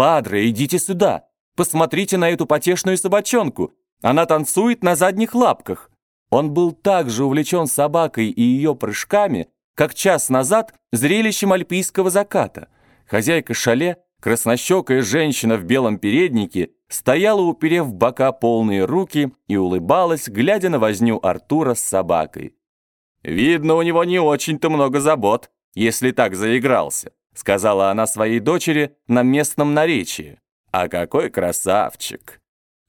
«Падре, идите сюда! Посмотрите на эту потешную собачонку! Она танцует на задних лапках!» Он был так же увлечен собакой и ее прыжками, как час назад зрелищем альпийского заката. Хозяйка шале, краснощекая женщина в белом переднике, стояла, уперев в бока полные руки и улыбалась, глядя на возню Артура с собакой. «Видно, у него не очень-то много забот, если так заигрался», сказала она своей дочери на местном наречии. «А какой красавчик!»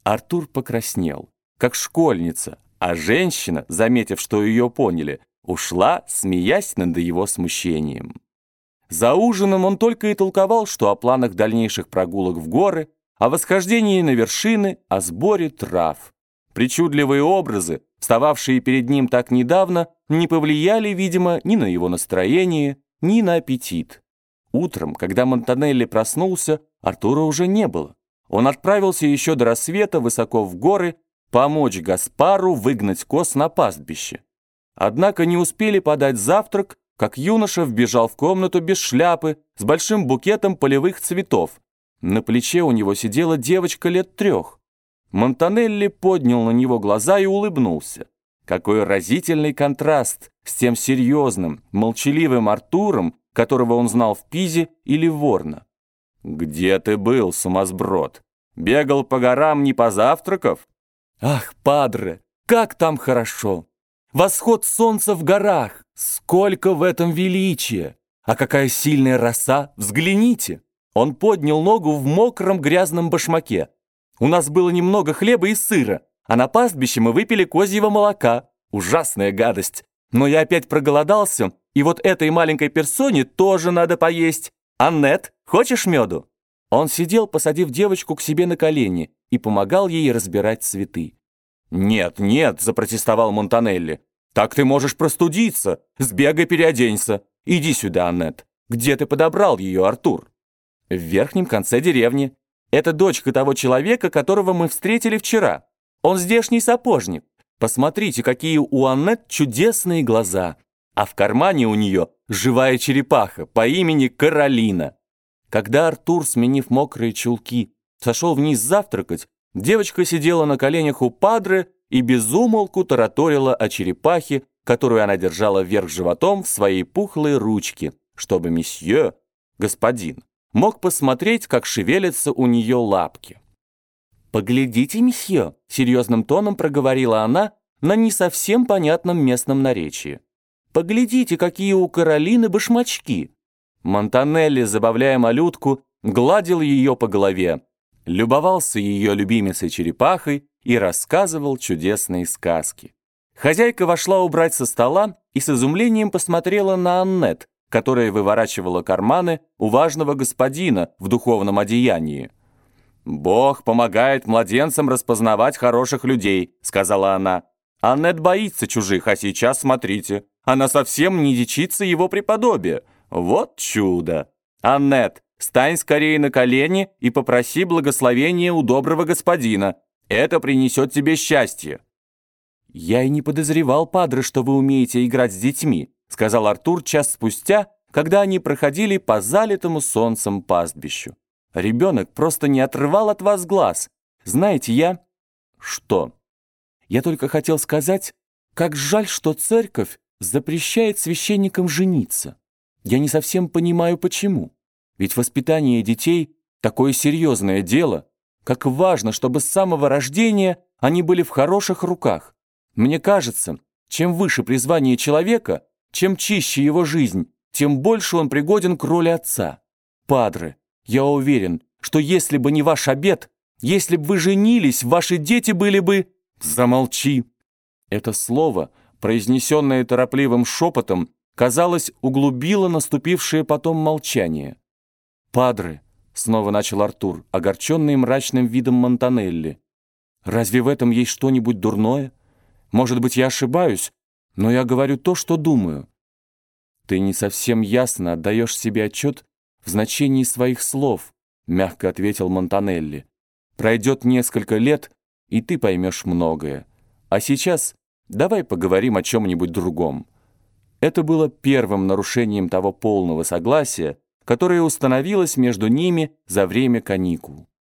Артур покраснел, как школьница, а женщина, заметив, что ее поняли, ушла, смеясь над его смущением. За ужином он только и толковал, что о планах дальнейших прогулок в горы, о восхождении на вершины, о сборе трав. Причудливые образы, встававшие перед ним так недавно, не повлияли, видимо, ни на его настроение, ни на аппетит. Утром, когда Монтанелли проснулся, Артура уже не было. Он отправился еще до рассвета высоко в горы помочь Гаспару выгнать коз на пастбище. Однако не успели подать завтрак, как юноша вбежал в комнату без шляпы с большим букетом полевых цветов. На плече у него сидела девочка лет трех. Монтанелли поднял на него глаза и улыбнулся. Какой разительный контраст с тем серьезным, молчаливым Артуром, которого он знал в Пизе или в Ворно. «Где ты был, сумасброд? Бегал по горам не позавтракав?» Ах, падре, как там хорошо! Восход солнца в горах, сколько в этом величия! А какая сильная роса, взгляните! Он поднял ногу в мокром грязном башмаке. У нас было немного хлеба и сыра, а на пастбище мы выпили козьего молока. Ужасная гадость. Но я опять проголодался, и вот этой маленькой персоне тоже надо поесть. Аннет, хочешь меду? Он сидел, посадив девочку к себе на колени, и помогал ей разбирать цветы. «Нет, нет», — запротестовал Монтанелли. «Так ты можешь простудиться. Сбегай, переоденься. Иди сюда, Аннет. Где ты подобрал ее, Артур?» «В верхнем конце деревни. Это дочка того человека, которого мы встретили вчера. Он здешний сапожник. Посмотрите, какие у Аннет чудесные глаза. А в кармане у нее живая черепаха по имени Каролина». Когда Артур, сменив мокрые чулки, сошел вниз завтракать, девочка сидела на коленях у падры и безумолку тараторила о черепахе, которую она держала вверх животом в своей пухлой ручке, чтобы месье, господин, мог посмотреть, как шевелятся у нее лапки. «Поглядите, месье», — серьезным тоном проговорила она на не совсем понятном местном наречии. «Поглядите, какие у Каролины башмачки. Монтанелли, забавляя малютку, гладил ее по голове, любовался ее любимицей черепахой и рассказывал чудесные сказки. Хозяйка вошла убрать со стола и с изумлением посмотрела на Аннет, которая выворачивала карманы у важного господина в духовном одеянии. «Бог помогает младенцам распознавать хороших людей», — сказала она. «Аннет боится чужих, а сейчас смотрите, она совсем не дичится его преподобия. Вот чудо! Аннет, стань скорее на колени и попроси благословения у доброго господина. Это принесет тебе счастье». «Я и не подозревал, падре, что вы умеете играть с детьми», сказал Артур час спустя, когда они проходили по залитому солнцем пастбищу. «Ребенок просто не отрывал от вас глаз. Знаете, я...» «Что?» «Я только хотел сказать, как жаль, что церковь запрещает священникам жениться. Я не совсем понимаю, почему. Ведь воспитание детей – такое серьезное дело. Как важно, чтобы с самого рождения они были в хороших руках. Мне кажется, чем выше призвание человека, чем чище его жизнь, тем больше он пригоден к роли отца. Падре, я уверен, что если бы не ваш обед, если бы вы женились, ваши дети были бы... Замолчи. Это слово, произнесенное торопливым шепотом, казалось, углубило наступившее потом молчание. «Падре», — снова начал Артур, огорченный мрачным видом Монтанелли, «разве в этом есть что-нибудь дурное? Может быть, я ошибаюсь, но я говорю то, что думаю». «Ты не совсем ясно отдаешь себе отчет в значении своих слов», — мягко ответил Монтанелли. «Пройдет несколько лет, и ты поймешь многое. А сейчас давай поговорим о чем-нибудь другом». Это было первым нарушением того полного согласия, которая установилась между ними за время каникул.